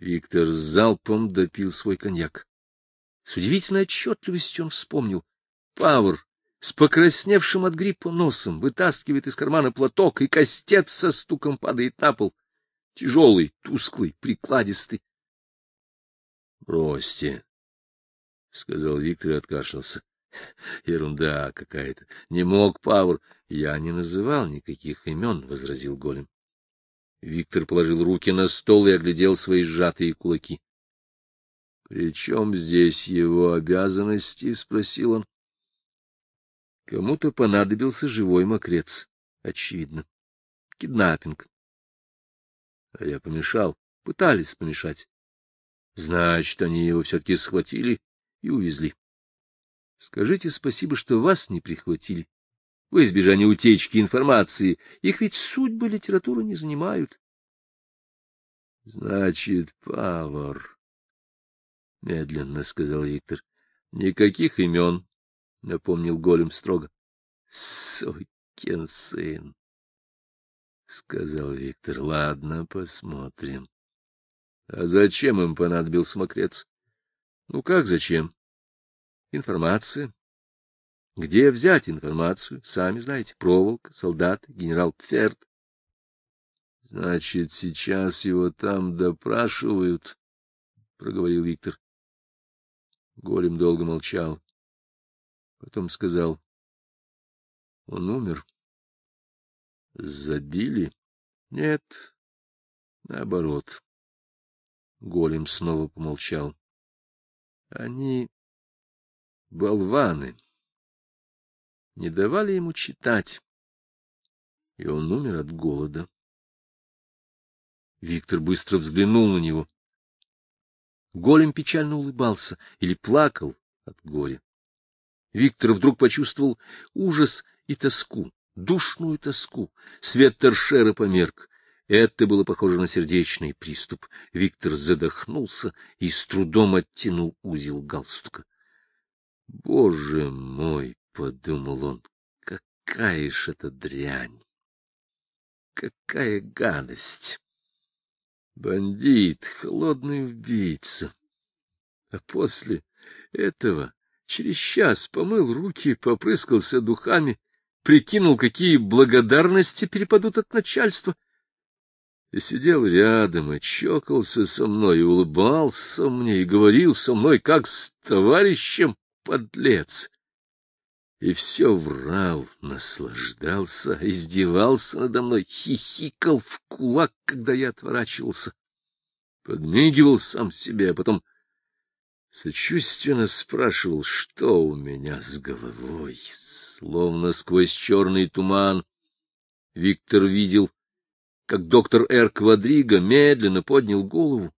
Виктор залпом допил свой коньяк. С удивительной отчетливостью он вспомнил. Павр с покрасневшим от гриппа носом вытаскивает из кармана платок, и костец со стуком падает на пол. Тяжелый, тусклый, прикладистый. — Бросьте, — сказал Виктор и откашлялся. — Ерунда какая-то. Не мог Павр. — Я не называл никаких имен, — возразил Голем. Виктор положил руки на стол и оглядел свои сжатые кулаки. — При чем здесь его обязанности? — спросил он. Кому-то понадобился живой мокрец, очевидно. Киднаппинг. А я помешал. Пытались помешать. Значит, они его все-таки схватили и увезли. Скажите спасибо, что вас не прихватили. В избежание утечки информации. Их ведь судьбы литературы не занимают. — Значит, Павар, — медленно сказал Виктор, — никаких имен, — напомнил голем строго. — Сукин сын, — сказал Виктор. — Ладно, посмотрим. — А зачем им понадобился мокрец? — Ну как зачем? — Информация. Где взять информацию? Сами знаете. Проволока, солдат, генерал Пферд. — Значит, сейчас его там допрашивают, — проговорил Виктор. Голем долго молчал. Потом сказал. — Он умер. — Забили? — Нет, наоборот. Голем снова помолчал. — Они болваны. Не давали ему читать, и он умер от голода. Виктор быстро взглянул на него. Голем печально улыбался или плакал от горя. Виктор вдруг почувствовал ужас и тоску, душную тоску. Свет торшера померк. Это было похоже на сердечный приступ. Виктор задохнулся и с трудом оттянул узел галстука. — Боже мой! — подумал он. — Какая ж это дрянь! Какая гадость! Бандит, холодный убийца. А после этого Через час помыл руки, попрыскался духами, прикинул, какие благодарности перепадут от начальства. И сидел рядом, и чокался со мной, и улыбался мне, и говорил со мной, как с товарищем, подлец. И все врал, наслаждался, издевался надо мной, хихикал в кулак, когда я отворачивался. Подмигивал сам себе, а потом Сочувственно спрашивал, что у меня с головой. Словно сквозь черный туман Виктор видел, как доктор Р. Квадриго медленно поднял голову,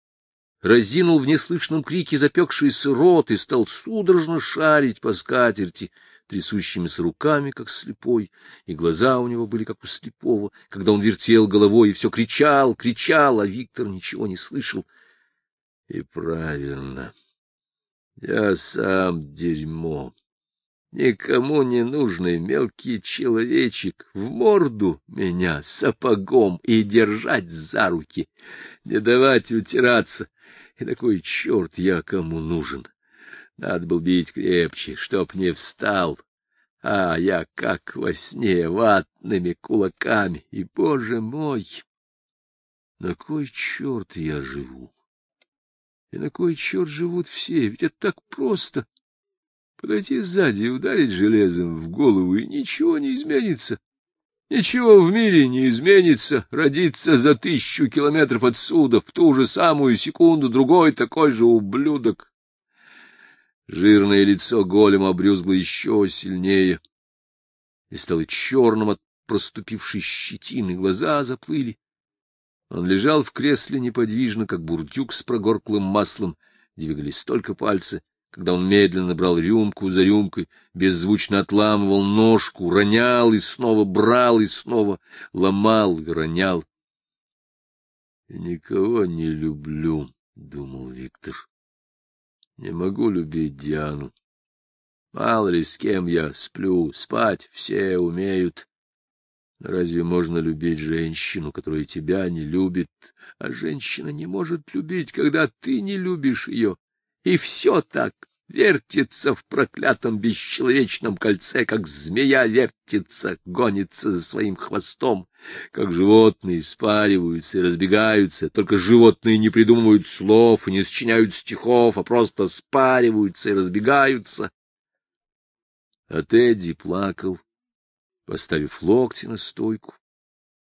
разинул в неслышном крике запекшийся рот и стал судорожно шарить по скатерти трясущимися руками, как слепой, и глаза у него были как у слепого, когда он вертел головой и все кричал, кричал, а Виктор ничего не слышал. И правильно. Я сам дерьмо. Никому не нужный мелкий человечек в морду меня сапогом и держать за руки, не давать утираться. И такой черт я кому нужен. Надо был бить крепче, чтоб не встал. А я как во сне ватными кулаками. И, боже мой, на кой черт я живу? И на кой черт живут все? Ведь это так просто. Подойти сзади и ударить железом в голову, и ничего не изменится. Ничего в мире не изменится. Родиться за тысячу километров отсюда в ту же самую секунду другой такой же ублюдок. Жирное лицо голема обрюзгло еще сильнее и стало черным от проступившей щетины, глаза заплыли. Он лежал в кресле неподвижно, как бурдюк с прогорклым маслом. Двигались только пальцы. Когда он медленно брал рюмку за рюмкой, беззвучно отламывал ножку, ронял и снова брал, и снова ломал и ронял. — Никого не люблю, — думал Виктор. — Не могу любить Диану. Мало ли с кем я сплю, спать все умеют. Разве можно любить женщину, которая тебя не любит, а женщина не может любить, когда ты не любишь ее? И все так вертится в проклятом бесчеловечном кольце, как змея вертится, гонится за своим хвостом, как животные спариваются и разбегаются, только животные не придумывают слов и не сочиняют стихов, а просто спариваются и разбегаются. А Тедди плакал поставив локти на стойку,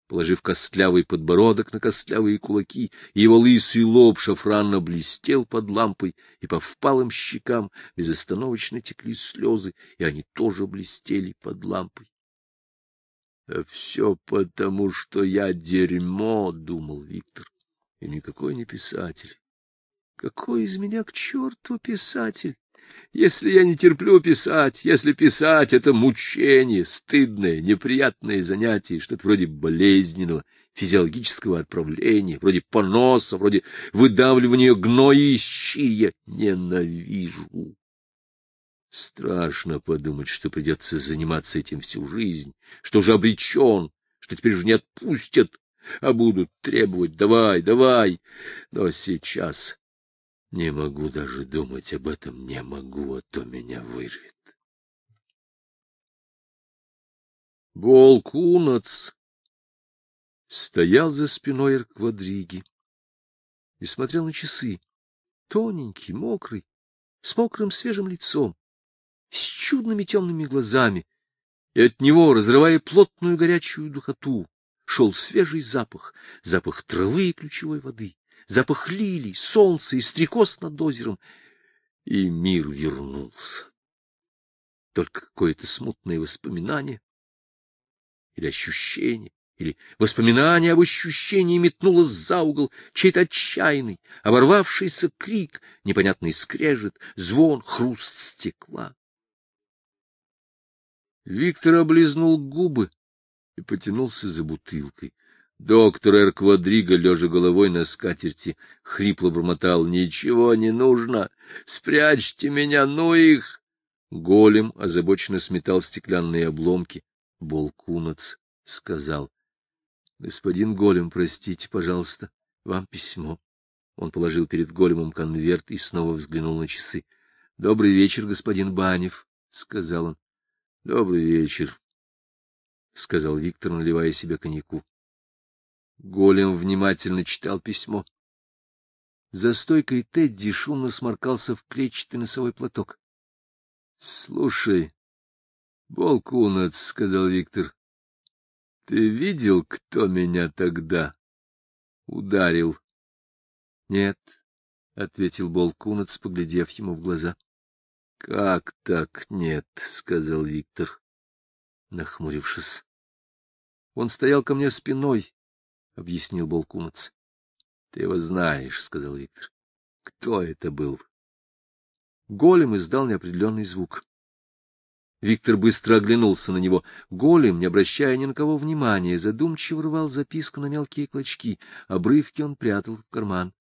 положив костлявый подбородок на костлявые кулаки, его лысый лоб шафранно блестел под лампой, и по впалым щекам безостановочно текли слезы, и они тоже блестели под лампой. — А все потому, что я дерьмо, — думал Виктор, — и никакой не писатель. Какой из меня к черту писатель? Если я не терплю писать, если писать — это мучение, стыдное, неприятное занятие, что-то вроде болезненного, физиологического отправления, вроде поноса, вроде выдавливания гноя из чия, ненавижу. Страшно подумать, что придется заниматься этим всю жизнь, что уже обречен, что теперь уже не отпустят, а будут требовать «давай, давай». Но сейчас не могу даже думать об этом, не могу, а то меня вырвет. Волкунац стоял за спиной Эрквадриги и смотрел на часы, тоненький, мокрый, с мокрым свежим лицом, с чудными темными глазами, и от него, разрывая плотную горячую духоту, шел свежий запах, запах травы и ключевой воды запах лилий, солнца и стрекоз над озером, и мир вернулся. Только какое-то смутное воспоминание или ощущение, или воспоминание об ощущении метнулось за угол, чей-то отчаянный, оборвавшийся крик, непонятный скрежет, звон, хруст стекла. Виктор облизнул губы и потянулся за бутылкой. Доктор Эр Квадриго, лежа головой на скатерти, хрипло бормотал. — Ничего не нужно! Спрячьте меня, ну их! Голем озабоченно сметал стеклянные обломки. Болкунац сказал. — Господин Голем, простите, пожалуйста, вам письмо. Он положил перед Големом конверт и снова взглянул на часы. — Добрый вечер, господин Банев, — сказал он. — Добрый вечер, — сказал Виктор, наливая себе коньяку. Голем внимательно читал письмо. За стойкой Тедди шумно сморкался в клетчатый носовой платок. — Слушай, Болкунац, — сказал Виктор, — ты видел, кто меня тогда ударил? — Нет, — ответил Болкунац, поглядев ему в глаза. — Как так нет? — сказал Виктор, нахмурившись. Он стоял ко мне спиной, — объяснил Болкунац. — Ты его знаешь, — сказал Виктор. — Кто это был? Голем издал неопределенный звук. Виктор быстро оглянулся на него. Голем, не обращая ни на кого внимания, задумчиво рвал записку на мелкие клочки. Обрывки он прятал в карман.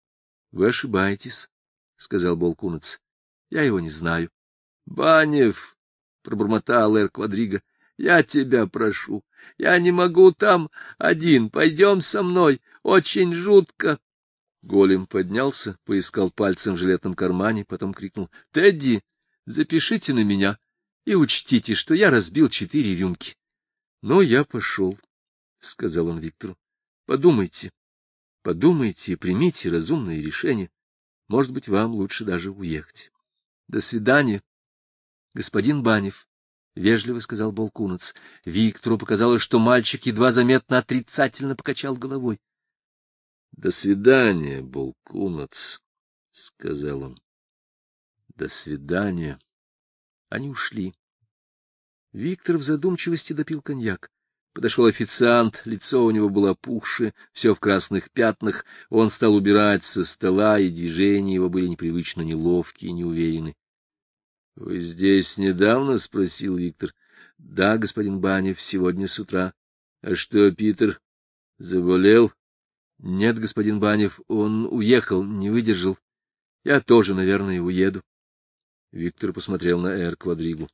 — Вы ошибаетесь, — сказал Болкунац. — Я его не знаю. — Банев! — пробормотал Эр Квадриго. — Я тебя прошу, я не могу там один. Пойдем со мной. Очень жутко. Голем поднялся, поискал пальцем в жилетном кармане, потом крикнул. — Тедди, запишите на меня и учтите, что я разбил четыре рюмки. — Ну, я пошел, — сказал он Виктору. — Подумайте, подумайте и примите разумное решение. Может быть, вам лучше даже уехать. До свидания, господин Банев. — вежливо сказал Болкунац. Виктору показалось, что мальчик едва заметно отрицательно покачал головой. — До свидания, Болкунац, — сказал он. — До свидания. Они ушли. Виктор в задумчивости допил коньяк. Подошел официант, лицо у него было опухшее, все в красных пятнах. Он стал убирать со стола, и движения его были непривычно неловкие и неуверенны. — Вы здесь недавно? — спросил Виктор. — Да, господин Банев, сегодня с утра. — А что, Питер, заболел? — Нет, господин Банев, он уехал, не выдержал. Я тоже, наверное, уеду. Виктор посмотрел на Эр Квадригу.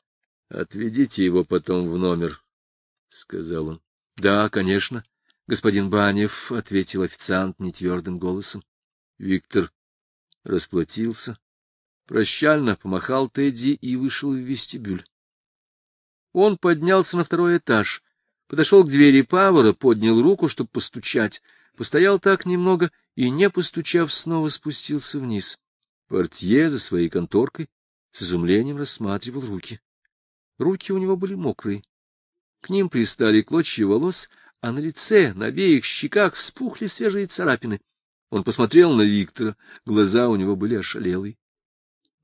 — Отведите его потом в номер, — сказал он. — Да, конечно, господин Банев, — ответил официант нетвердым голосом. Виктор расплатился, прощально помахал Тедди и вышел в вестибюль. Он поднялся на второй этаж, подошел к двери Павара, поднял руку, чтобы постучать, постоял так немного и, не постучав, снова спустился вниз. Портье за своей конторкой с изумлением рассматривал руки. Руки у него были мокрые. К ним пристали клочья волос, а на лице, на обеих щеках вспухли свежие царапины. Он посмотрел на Виктора, глаза у него были ошалелые.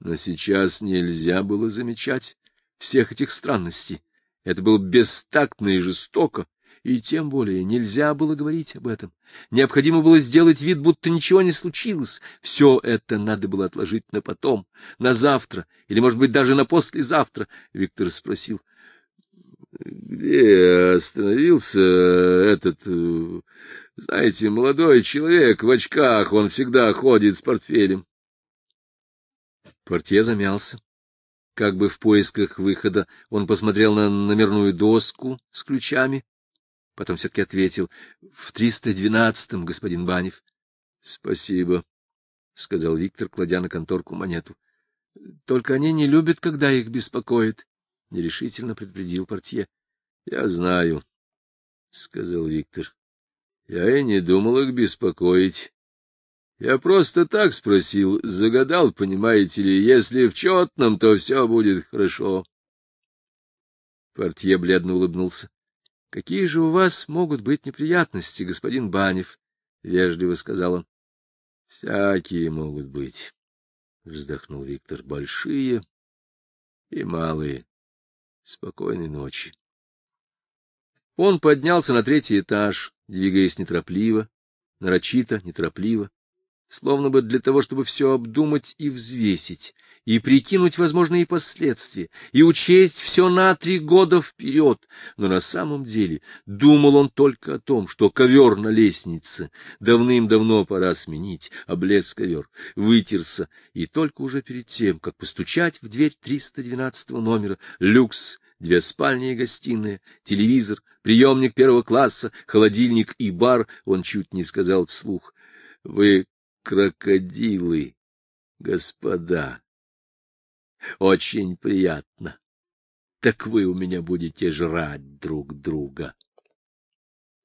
Но сейчас нельзя было замечать всех этих странностей. Это было бестактно и жестоко, и тем более нельзя было говорить об этом. Необходимо было сделать вид, будто ничего не случилось. Все это надо было отложить на потом, на завтра, или, может быть, даже на послезавтра. Виктор спросил, где остановился этот, э, знаете, молодой человек в очках, он всегда ходит с портфелем. Портье замялся. Как бы в поисках выхода он посмотрел на номерную доску с ключами, Потом все-таки ответил. — В триста двенадцатом, господин Банев. — Спасибо, — сказал Виктор, кладя на конторку монету. — Только они не любят, когда их беспокоит, — нерешительно предупредил портье. — Я знаю, — сказал Виктор. — Я и не думал их беспокоить. Я просто так спросил, загадал, понимаете ли, если в четном, то все будет хорошо. Портье бледно улыбнулся. — Какие же у вас могут быть неприятности, господин Банев? — вежливо сказал он. — Всякие могут быть, — вздохнул Виктор, — большие и малые. Спокойной ночи. Он поднялся на третий этаж, двигаясь неторопливо, нарочито, неторопливо, словно бы для того, чтобы все обдумать и взвесить, и прикинуть возможные последствия, и учесть все на три года вперед. Но на самом деле думал он только о том, что ковер на лестнице давным-давно пора сменить, облез ковер, вытерся, и только уже перед тем, как постучать в дверь 312 номера, люкс, две спальни и гостиная, телевизор, приемник первого класса, холодильник и бар, он чуть не сказал вслух. — Вы крокодилы, господа. Очень приятно. Так вы у меня будете жрать друг друга.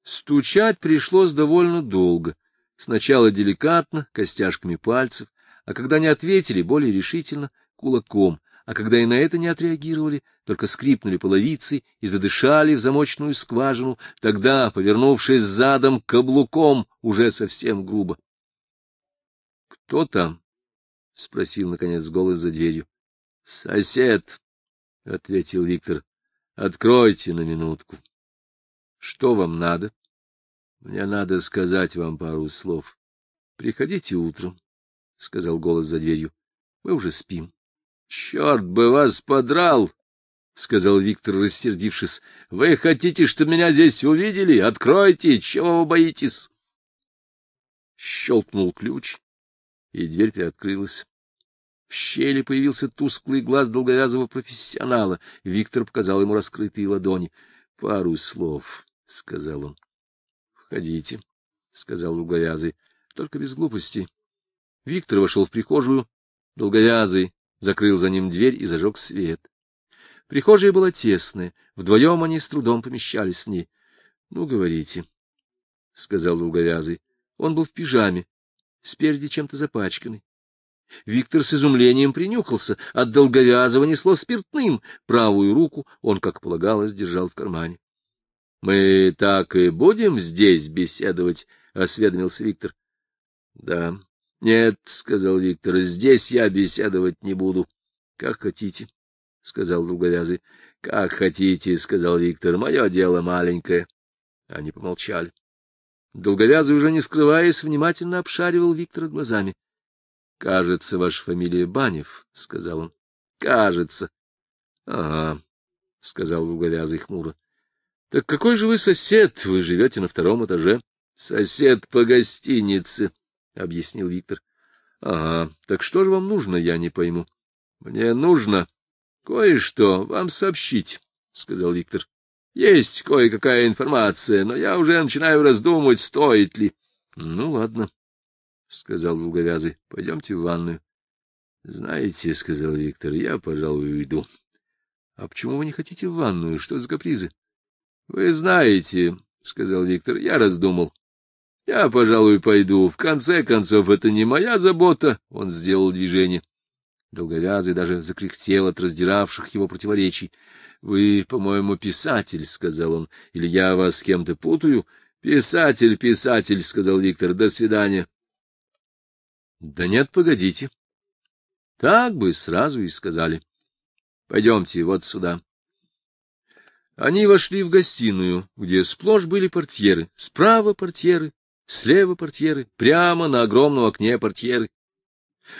Стучать пришлось довольно долго. Сначала деликатно, костяшками пальцев, а когда не ответили, более решительно, кулаком, а когда и на это не отреагировали, только скрипнули половицы и задышали в замочную скважину, тогда, повернувшись задом каблуком, уже совсем грубо. — Кто там? — спросил, наконец, голос за дверью. — Сосед, — ответил Виктор, — откройте на минутку. — Что вам надо? — Мне надо сказать вам пару слов. — Приходите утром, — сказал голос за дверью. — Мы уже спим. — Черт бы вас подрал! — сказал Виктор, рассердившись. — Вы хотите, чтобы меня здесь увидели? Откройте! Чего вы боитесь? Щелкнул ключ, и дверь приоткрылась. В щели появился тусклый глаз долговязого профессионала. Виктор показал ему раскрытые ладони. — Пару слов, — сказал он. — Входите, — сказал долговязый, — только без глупостей. Виктор вошел в прихожую. Долговязый закрыл за ним дверь и зажег свет. Прихожая была тесная, вдвоем они с трудом помещались в ней. — Ну, говорите, — сказал долговязый. Он был в пижаме, спереди чем-то запачканный. Виктор с изумлением принюхался, от долговязого несло спиртным, правую руку он, как полагалось, держал в кармане. — Мы так и будем здесь беседовать? — осведомился Виктор. — Да. — Нет, — сказал Виктор, — здесь я беседовать не буду. — Как хотите, — сказал долговязый. — Как хотите, — сказал Виктор, — мое дело маленькое. Они помолчали. Долговязый, уже не скрываясь, внимательно обшаривал Виктора глазами. — Кажется, ваша фамилия Банев, — сказал он. — Кажется. — Ага, — сказал долговязый хмуро. — Так какой же вы сосед? Вы живете на втором этаже. — Сосед по гостинице, — объяснил Виктор. — Ага, так что же вам нужно, я не пойму. — Мне нужно кое-что вам сообщить, — сказал Виктор. Есть кое-какая информация, но я уже начинаю раздумывать, стоит ли. — Ну, ладно, — сказал долговязый, — пойдемте в ванную. — Знаете, — сказал Виктор, — я, пожалуй, уйду. — А почему вы не хотите в ванную? Что за капризы? — Вы знаете, — сказал Виктор, — я раздумал. Я, пожалуй, пойду. В конце концов, это не моя забота. Он сделал движение. Долговязый даже закряхтел от раздиравших его противоречий. — Вы, по-моему, писатель, — сказал он, — или я вас с кем-то путаю? — Писатель, писатель, — сказал Виктор, — до свидания. — Да нет, погодите. Так бы сразу и сказали. Пойдемте вот сюда. Они вошли в гостиную, где сплошь были портьеры, справа портьеры, слева портьеры, прямо на огромном окне портьеры.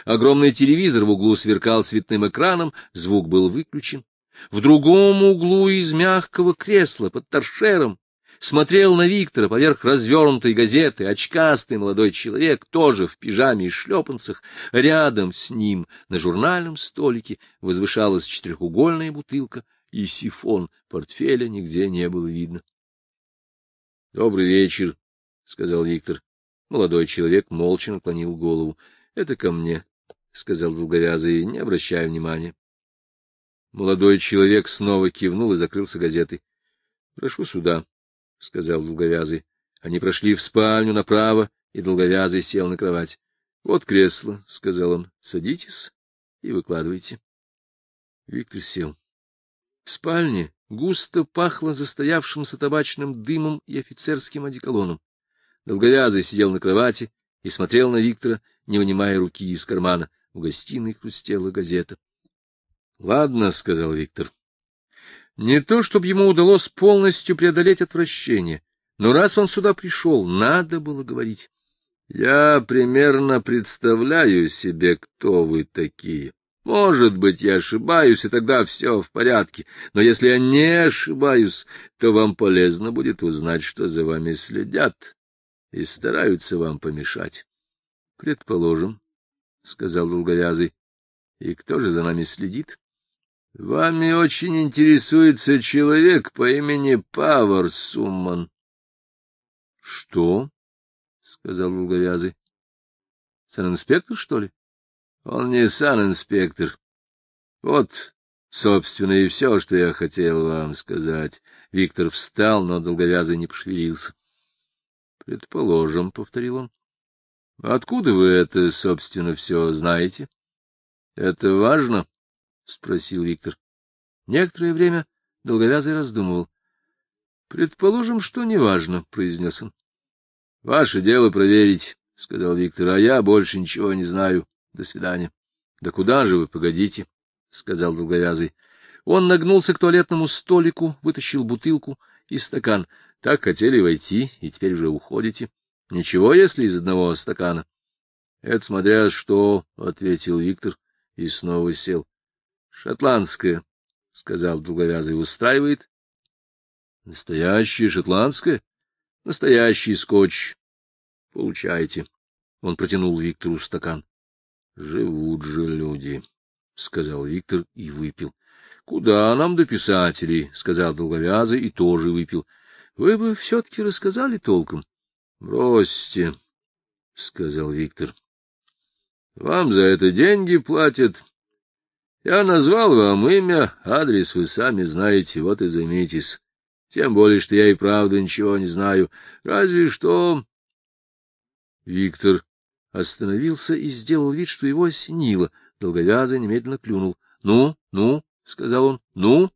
Огромный телевизор в углу сверкал цветным экраном, звук был выключен. В другом углу из мягкого кресла под торшером смотрел на Виктора поверх развернутой газеты очкастый молодой человек, тоже в пижаме и шлепанцах. Рядом с ним на журнальном столике возвышалась четырехугольная бутылка и сифон. Портфеля нигде не было видно. — Добрый вечер, — сказал Виктор. Молодой человек молча наклонил голову. — Это ко мне, — сказал долговязый, не обращая внимания. Молодой человек снова кивнул и закрылся газетой. — Прошу сюда, — сказал долговязый. Они прошли в спальню направо, и долговязый сел на кровать. — Вот кресло, — сказал он. — Садитесь и выкладывайте. Виктор сел. В спальне густо пахло застоявшимся табачным дымом и офицерским одеколоном. Долговязый сидел на кровати и смотрел на Виктора, не вынимая руки из кармана. В гостиной хрустела газета. — Ладно, — сказал Виктор. Не то, чтобы ему удалось полностью преодолеть отвращение, но раз он сюда пришел, надо было говорить. — Я примерно представляю себе, кто вы такие. Может быть, я ошибаюсь, и тогда все в порядке. Но если я не ошибаюсь, то вам полезно будет узнать, что за вами следят и стараются вам помешать. — Предположим, — сказал долговязый. — И кто же за нами следит? — Вами очень интересуется человек по имени Павар Сумман. — Что? — сказал долговязый. — Санинспектор, что ли? — Он не санинспектор. Вот, собственно, и все, что я хотел вам сказать. Виктор встал, но долговязый не пошевелился. — Предположим, — повторил он. — Откуда вы это, собственно, все знаете? — Это важно? —— спросил Виктор. Некоторое время долговязый раздумывал. — Предположим, что неважно, — произнес он. — Ваше дело проверить, — сказал Виктор, — а я больше ничего не знаю. До свидания. — Да куда же вы, погодите, — сказал долговязый. Он нагнулся к туалетному столику, вытащил бутылку и стакан. Так хотели войти, и теперь уже уходите. Ничего, если из одного стакана. — Это смотря что, — ответил Виктор и снова сел. Шотландская, — сказал долговязый, — устраивает. — Настоящая шотландская? — Настоящий скотч. — Получайте. Он протянул Виктору стакан. — Живут же люди, — сказал Виктор и выпил. — Куда нам до писателей? — сказал долговязый и тоже выпил. — Вы бы все-таки рассказали толком. — Бросьте, — сказал Виктор. — Вам за это деньги платят. Я назвал вам имя, адрес вы сами знаете, вот и займитесь. Тем более, что я и правда ничего не знаю. Разве что... Виктор остановился и сделал вид, что его осенило. Долговязый немедленно клюнул. — Ну, ну, — сказал он, — ну? —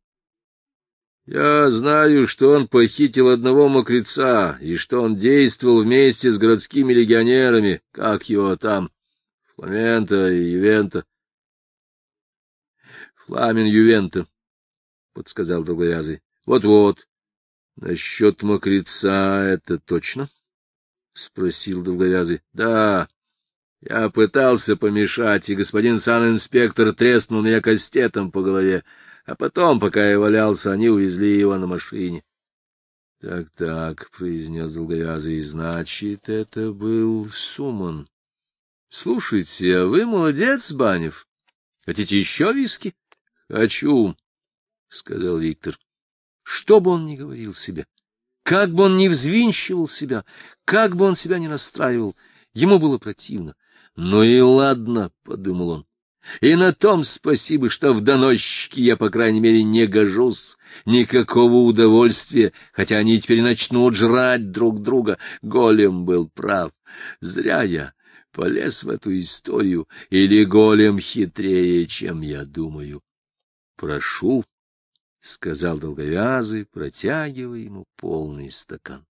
Я знаю, что он похитил одного мокреца, и что он действовал вместе с городскими легионерами, как его там, Фламента и Ювента. Фламен Ювента, — подсказал долговязый. Вот — Вот-вот. — Насчет мокреца это точно? — спросил долговязый. — Да. Я пытался помешать, и господин санинспектор треснул меня кастетом по голове, а потом, пока я валялся, они увезли его на машине. Так, — Так-так, — произнес долговязый, — значит, это был Суман. — Слушайте, а вы молодец, Банев. Хотите еще виски? — Хочу, — сказал Виктор. — Что бы он ни говорил себе, как бы он ни взвинчивал себя, как бы он себя ни настраивал, ему было противно. «Ну и ладно», — подумал он, — «и на том спасибо, что в доносчике я, по крайней мере, не гожусь. Никакого удовольствия, хотя они теперь начнут жрать друг друга. Голем был прав. Зря я полез в эту историю, или голем хитрее, чем я думаю. Прошу, — сказал долговязый, протягивая ему полный стакан.